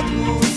Nating